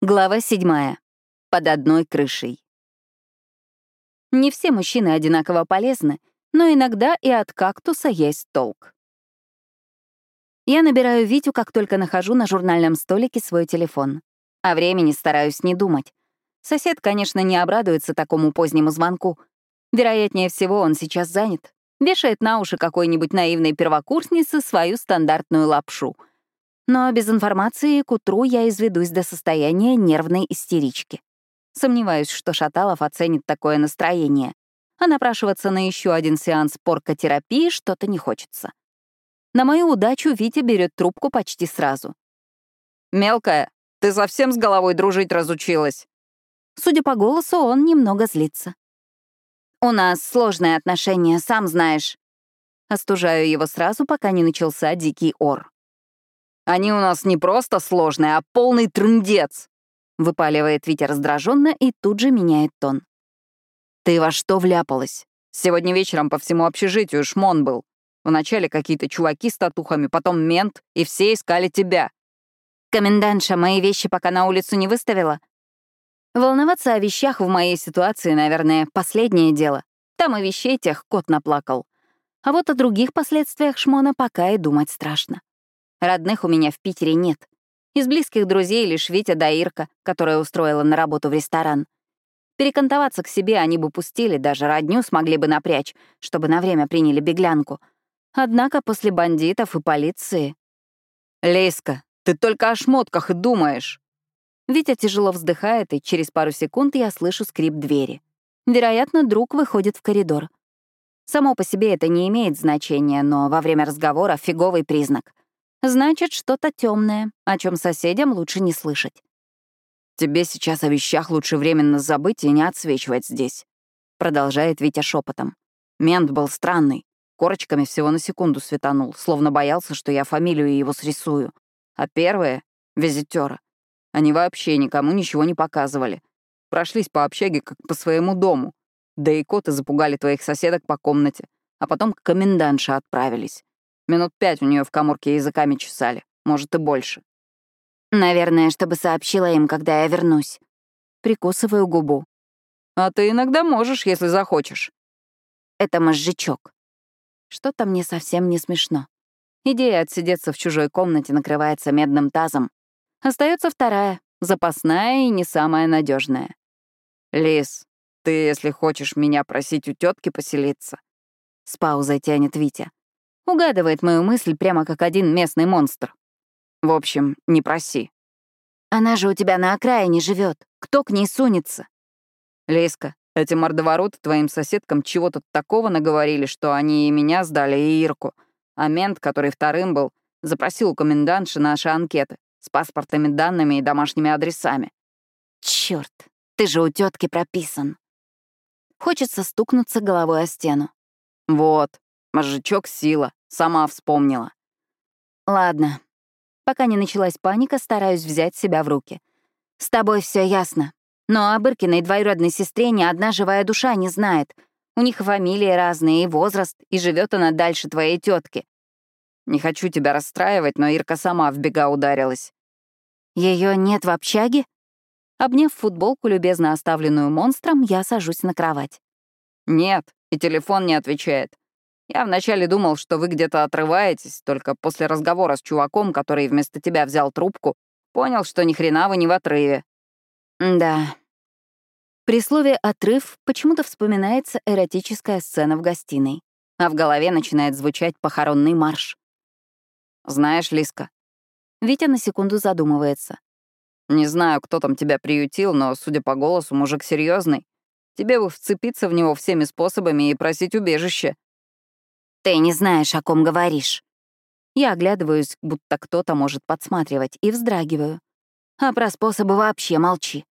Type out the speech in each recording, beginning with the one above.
Глава седьмая. Под одной крышей. Не все мужчины одинаково полезны, но иногда и от кактуса есть толк. Я набираю Витю, как только нахожу на журнальном столике свой телефон. О времени стараюсь не думать. Сосед, конечно, не обрадуется такому позднему звонку. Вероятнее всего, он сейчас занят. Вешает на уши какой-нибудь наивной первокурсницы свою стандартную лапшу — но без информации к утру я изведусь до состояния нервной истерички. Сомневаюсь, что Шаталов оценит такое настроение. А напрашиваться на еще один сеанс поркотерапии что-то не хочется. На мою удачу Витя берет трубку почти сразу. «Мелкая, ты совсем с головой дружить разучилась?» Судя по голосу, он немного злится. «У нас сложные отношения, сам знаешь». Остужаю его сразу, пока не начался дикий ор. Они у нас не просто сложные, а полный трындец!» — выпаливает Витя раздраженно и тут же меняет тон. «Ты во что вляпалась? Сегодня вечером по всему общежитию шмон был. Вначале какие-то чуваки с татухами, потом мент, и все искали тебя». «Комендантша мои вещи пока на улицу не выставила?» Волноваться о вещах в моей ситуации, наверное, последнее дело. Там и вещей тех кот наплакал. А вот о других последствиях шмона пока и думать страшно. Родных у меня в Питере нет. Из близких друзей лишь Витя да Ирка, которая устроила на работу в ресторан. Перекантоваться к себе они бы пустили, даже родню смогли бы напрячь, чтобы на время приняли беглянку. Однако после бандитов и полиции... «Лейска, ты только о шмотках и думаешь!» Витя тяжело вздыхает, и через пару секунд я слышу скрип двери. Вероятно, друг выходит в коридор. Само по себе это не имеет значения, но во время разговора — фиговый признак. Значит, что-то темное, о чем соседям лучше не слышать. «Тебе сейчас о вещах лучше временно забыть и не отсвечивать здесь», — продолжает Витя шепотом. Мент был странный. Корочками всего на секунду светанул, словно боялся, что я фамилию его срисую. А первые — визитёры. Они вообще никому ничего не показывали. Прошлись по общаге, как по своему дому. Да и коты запугали твоих соседок по комнате, а потом к комендантше отправились. Минут пять у нее в коморке языками чесали, может, и больше. Наверное, чтобы сообщила им, когда я вернусь. Прикусываю губу. А ты иногда можешь, если захочешь. Это мозжечок. Что-то мне совсем не смешно. Идея отсидеться в чужой комнате накрывается медным тазом. Остается вторая, запасная и не самая надежная. Лис, ты, если хочешь меня просить у тетки поселиться. С паузой тянет Витя. Угадывает мою мысль прямо как один местный монстр. В общем, не проси. Она же у тебя на окраине живет. Кто к ней сунется? Лейска, эти мордовороты твоим соседкам чего-то такого наговорили, что они и меня сдали, и Ирку. А мент, который вторым был, запросил у комендантши наши анкеты с паспортными данными и домашними адресами. Черт, ты же у тетки прописан. Хочется стукнуться головой о стену. Вот, мозжечок — сила. Сама вспомнила. Ладно. Пока не началась паника, стараюсь взять себя в руки. С тобой все ясно. Но о Быркиной двоюродной сестре ни одна живая душа не знает. У них фамилии разные, и возраст, и живет она дальше твоей тетки. Не хочу тебя расстраивать, но Ирка сама в бега ударилась. Ее нет в общаге? Обняв футболку, любезно оставленную монстром, я сажусь на кровать. Нет, и телефон не отвечает. Я вначале думал, что вы где-то отрываетесь, только после разговора с чуваком, который вместо тебя взял трубку, понял, что ни хрена вы не в отрыве. Да. При слове «отрыв» почему-то вспоминается эротическая сцена в гостиной, а в голове начинает звучать похоронный марш. Знаешь, Лиска. Витя на секунду задумывается. Не знаю, кто там тебя приютил, но, судя по голосу, мужик серьезный. Тебе бы вцепиться в него всеми способами и просить убежище. Ты не знаешь, о ком говоришь. Я оглядываюсь, будто кто-то может подсматривать, и вздрагиваю. А про способы вообще молчи.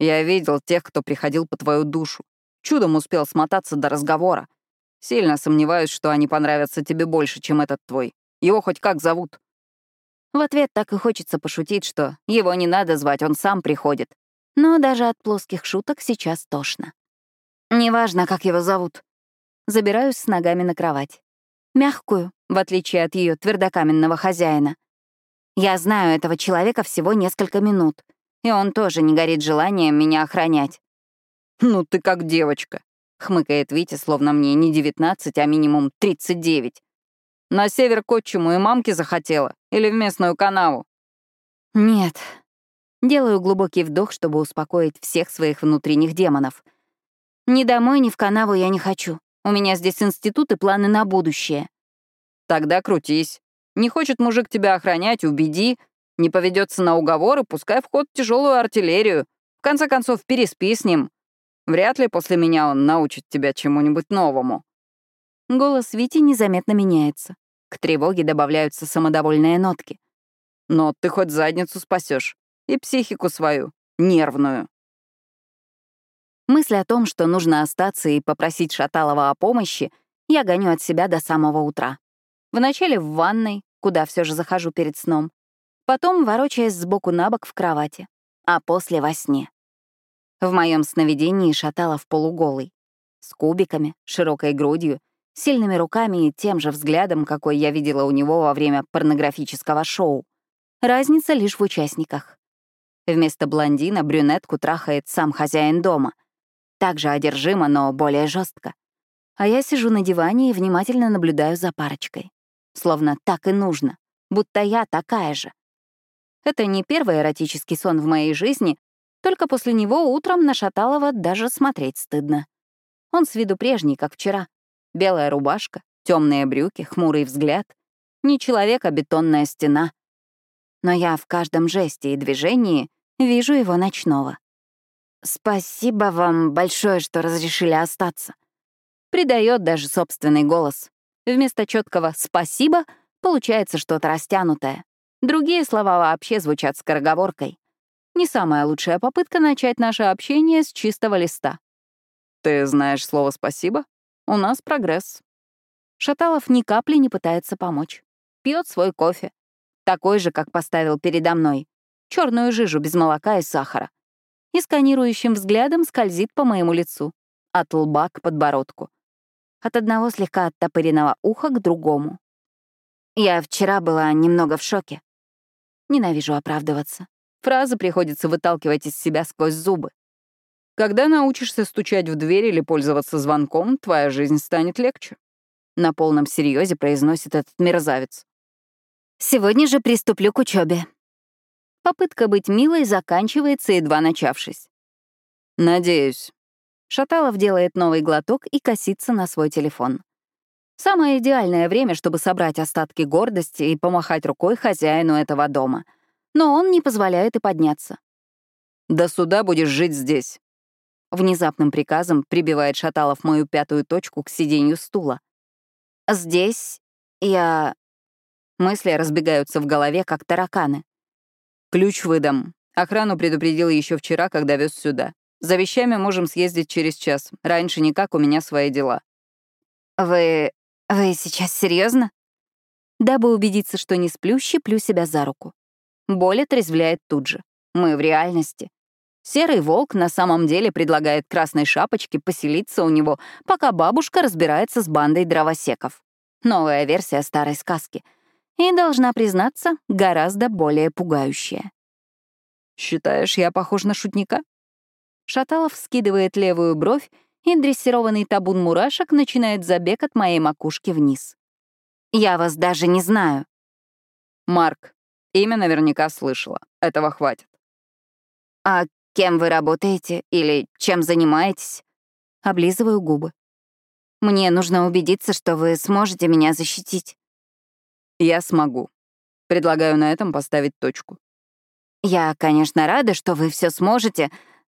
Я видел тех, кто приходил по твою душу. Чудом успел смотаться до разговора. Сильно сомневаюсь, что они понравятся тебе больше, чем этот твой. Его хоть как зовут?» В ответ так и хочется пошутить, что его не надо звать, он сам приходит. Но даже от плоских шуток сейчас тошно. Неважно, как его зовут. Забираюсь с ногами на кровать. Мягкую, в отличие от ее твердокаменного хозяина. Я знаю этого человека всего несколько минут. И он тоже не горит желанием меня охранять. «Ну ты как девочка», — хмыкает Витя, словно мне не 19, а минимум 39. «На север к отчиму и мамке захотела? Или в местную канаву?» «Нет». Делаю глубокий вдох, чтобы успокоить всех своих внутренних демонов. «Ни домой, ни в канаву я не хочу. У меня здесь институт и планы на будущее». «Тогда крутись. Не хочет мужик тебя охранять, убеди. Не поведется на уговоры, пускай в тяжелую артиллерию. В конце концов, переспи с ним. Вряд ли после меня он научит тебя чему-нибудь новому». Голос Вити незаметно меняется. К тревоге добавляются самодовольные нотки. «Но ты хоть задницу спасешь и психику свою, нервную». Мысль о том, что нужно остаться и попросить Шаталова о помощи, я гоню от себя до самого утра. Вначале в ванной, куда все же захожу перед сном, потом ворочаясь сбоку на бок в кровати, а после во сне. В моем сновидении Шаталов полуголый, с кубиками, широкой грудью, сильными руками и тем же взглядом, какой я видела у него во время порнографического шоу. Разница лишь в участниках. Вместо блондина брюнетку трахает сам хозяин дома. Также одержимо, но более жестко. А я сижу на диване и внимательно наблюдаю за парочкой. Словно так и нужно, будто я такая же. Это не первый эротический сон в моей жизни, только после него утром на Шаталова даже смотреть стыдно. Он с виду прежний, как вчера. Белая рубашка, темные брюки, хмурый взгляд. Не человек, а бетонная стена. Но я в каждом жесте и движении вижу его ночного. «Спасибо вам большое, что разрешили остаться», Придает даже собственный голос. Вместо четкого «спасибо» получается что-то растянутое. Другие слова вообще звучат скороговоркой. Не самая лучшая попытка начать наше общение с чистого листа. «Ты знаешь слово «спасибо»? У нас прогресс». Шаталов ни капли не пытается помочь. Пьет свой кофе. Такой же, как поставил передо мной. черную жижу без молока и сахара. И сканирующим взглядом скользит по моему лицу. От лба к подбородку от одного слегка оттопыренного уха к другому. Я вчера была немного в шоке. Ненавижу оправдываться. Фразы приходится выталкивать из себя сквозь зубы. Когда научишься стучать в дверь или пользоваться звонком, твоя жизнь станет легче. На полном серьезе произносит этот мерзавец. Сегодня же приступлю к учебе. Попытка быть милой заканчивается, едва начавшись. Надеюсь. Шаталов делает новый глоток и косится на свой телефон. Самое идеальное время, чтобы собрать остатки гордости и помахать рукой хозяину этого дома. Но он не позволяет и подняться. «До суда будешь жить здесь». Внезапным приказом прибивает Шаталов мою пятую точку к сиденью стула. «Здесь я...» Мысли разбегаются в голове, как тараканы. «Ключ выдам. Охрану предупредил еще вчера, когда вез сюда. За вещами можем съездить через час. Раньше никак, у меня свои дела». «Вы... вы сейчас серьезно? Дабы убедиться, что не сплю, щиплю себя за руку. Боль отрезвляет тут же. Мы в реальности. Серый волк на самом деле предлагает красной шапочке поселиться у него, пока бабушка разбирается с бандой дровосеков. Новая версия старой сказки. И, должна признаться, гораздо более пугающая. «Считаешь, я похож на шутника?» Шаталов скидывает левую бровь, и дрессированный табун мурашек начинает забег от моей макушки вниз. «Я вас даже не знаю». «Марк, имя наверняка слышала. Этого хватит». «А кем вы работаете или чем занимаетесь?» Облизываю губы. «Мне нужно убедиться, что вы сможете меня защитить». «Я смогу. Предлагаю на этом поставить точку». «Я, конечно, рада, что вы все сможете,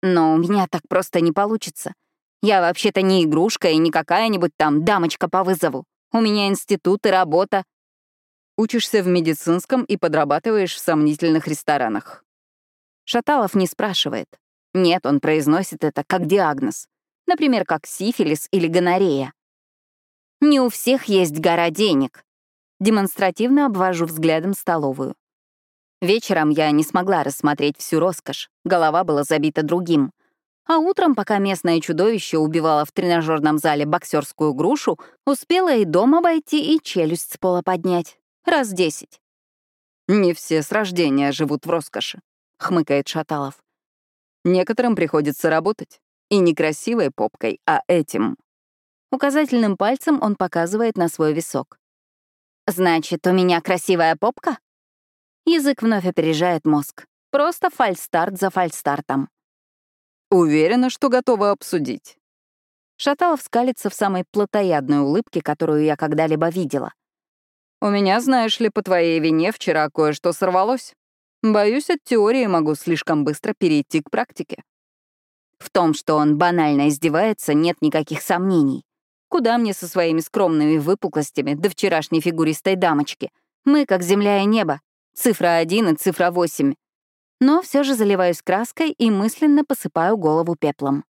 но у меня так просто не получится. Я вообще-то не игрушка и не какая-нибудь там дамочка по вызову. У меня институт и работа. Учишься в медицинском и подрабатываешь в сомнительных ресторанах. Шаталов не спрашивает. Нет, он произносит это как диагноз. Например, как сифилис или гонорея. Не у всех есть гора денег. Демонстративно обвожу взглядом столовую. Вечером я не смогла рассмотреть всю роскошь, голова была забита другим. А утром, пока местное чудовище убивало в тренажерном зале боксерскую грушу, успела и дом обойти, и челюсть с пола поднять. Раз десять. Не все с рождения живут в роскоши. хмыкает Шаталов. Некоторым приходится работать. И не красивой попкой, а этим. Указательным пальцем он показывает на свой висок. «Значит, у меня красивая попка?» Язык вновь опережает мозг. Просто фальстарт за фальстартом. Уверена, что готова обсудить. Шаталов скалится в самой плотоядной улыбке, которую я когда-либо видела. «У меня, знаешь ли, по твоей вине вчера кое-что сорвалось. Боюсь, от теории могу слишком быстро перейти к практике». В том, что он банально издевается, нет никаких сомнений. Куда мне со своими скромными выпуклостями до вчерашней фигуристой дамочки? Мы как земля и небо. Цифра один и цифра восемь. Но все же заливаюсь краской и мысленно посыпаю голову пеплом.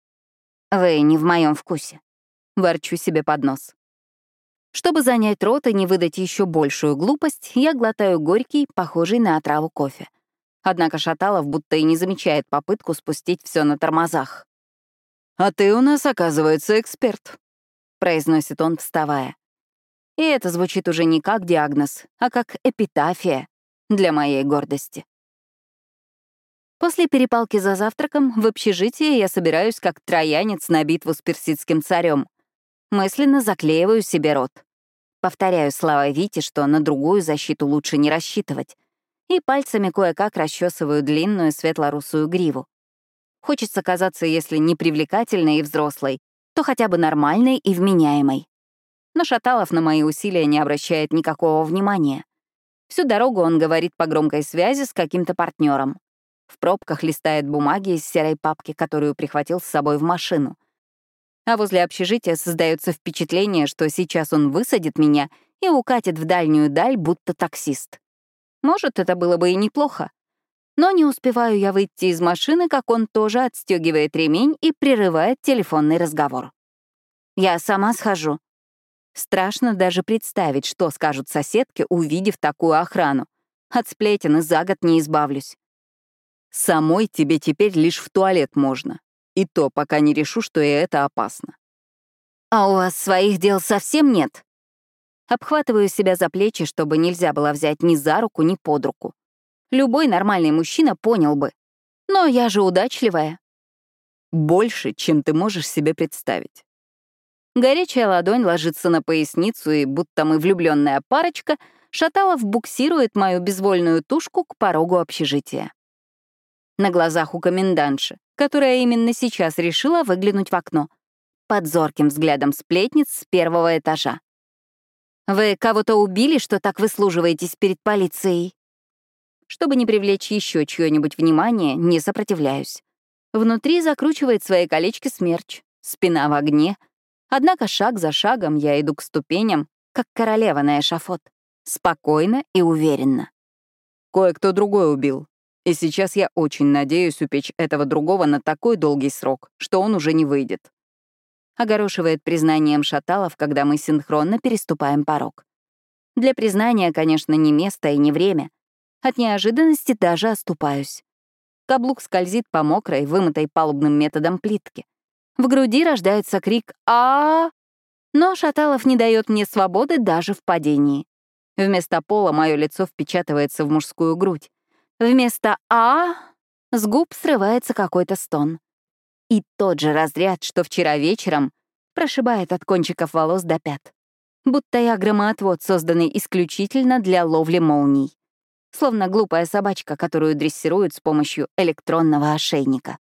Вы не в моем вкусе. Ворчу себе под нос. Чтобы занять рот и не выдать еще большую глупость, я глотаю горький, похожий на отраву кофе. Однако Шаталов будто и не замечает попытку спустить все на тормозах. «А ты у нас, оказывается, эксперт», — произносит он, вставая. И это звучит уже не как диагноз, а как эпитафия для моей гордости. После перепалки за завтраком в общежитии я собираюсь как троянец на битву с персидским царем. Мысленно заклеиваю себе рот. Повторяю слова Вити, что на другую защиту лучше не рассчитывать. И пальцами кое-как расчесываю длинную светло-русую гриву. Хочется казаться, если не привлекательной и взрослой, то хотя бы нормальной и вменяемой. Но Шаталов на мои усилия не обращает никакого внимания. Всю дорогу он говорит по громкой связи с каким-то партнером. В пробках листает бумаги из серой папки, которую прихватил с собой в машину. А возле общежития создается впечатление, что сейчас он высадит меня и укатит в дальнюю даль, будто таксист. Может, это было бы и неплохо. Но не успеваю я выйти из машины, как он тоже отстегивает ремень и прерывает телефонный разговор. Я сама схожу. Страшно даже представить, что скажут соседки, увидев такую охрану. От сплетен и за год не избавлюсь. Самой тебе теперь лишь в туалет можно. И то, пока не решу, что и это опасно. А у вас своих дел совсем нет? Обхватываю себя за плечи, чтобы нельзя было взять ни за руку, ни под руку. Любой нормальный мужчина понял бы. Но я же удачливая. Больше, чем ты можешь себе представить. Горячая ладонь ложится на поясницу, и будто мы влюбленная парочка, Шаталов буксирует мою безвольную тушку к порогу общежития на глазах у комендантши, которая именно сейчас решила выглянуть в окно, под зорким взглядом сплетниц с первого этажа. «Вы кого-то убили, что так выслуживаетесь перед полицией?» Чтобы не привлечь еще чье-нибудь внимание, не сопротивляюсь. Внутри закручивает свои колечки смерч, спина в огне. Однако шаг за шагом я иду к ступеням, как королева на эшафот. Спокойно и уверенно. Кое-кто другой убил, и сейчас я очень надеюсь упечь этого другого на такой долгий срок, что он уже не выйдет. Огорошивает признанием Шаталов, когда мы синхронно переступаем порог. Для признания, конечно, не место и не время. От неожиданности даже оступаюсь. Каблук скользит по мокрой, вымытой палубным методом плитке. В груди рождается крик а, -а, -а Но Шаталов не дает мне свободы даже в падении. Вместо пола мое лицо впечатывается в мужскую грудь. Вместо «а» с губ срывается какой-то стон. И тот же разряд, что вчера вечером, прошибает от кончиков волос до пят. Будто я громоотвод, созданный исключительно для ловли молний. Словно глупая собачка, которую дрессируют с помощью электронного ошейника.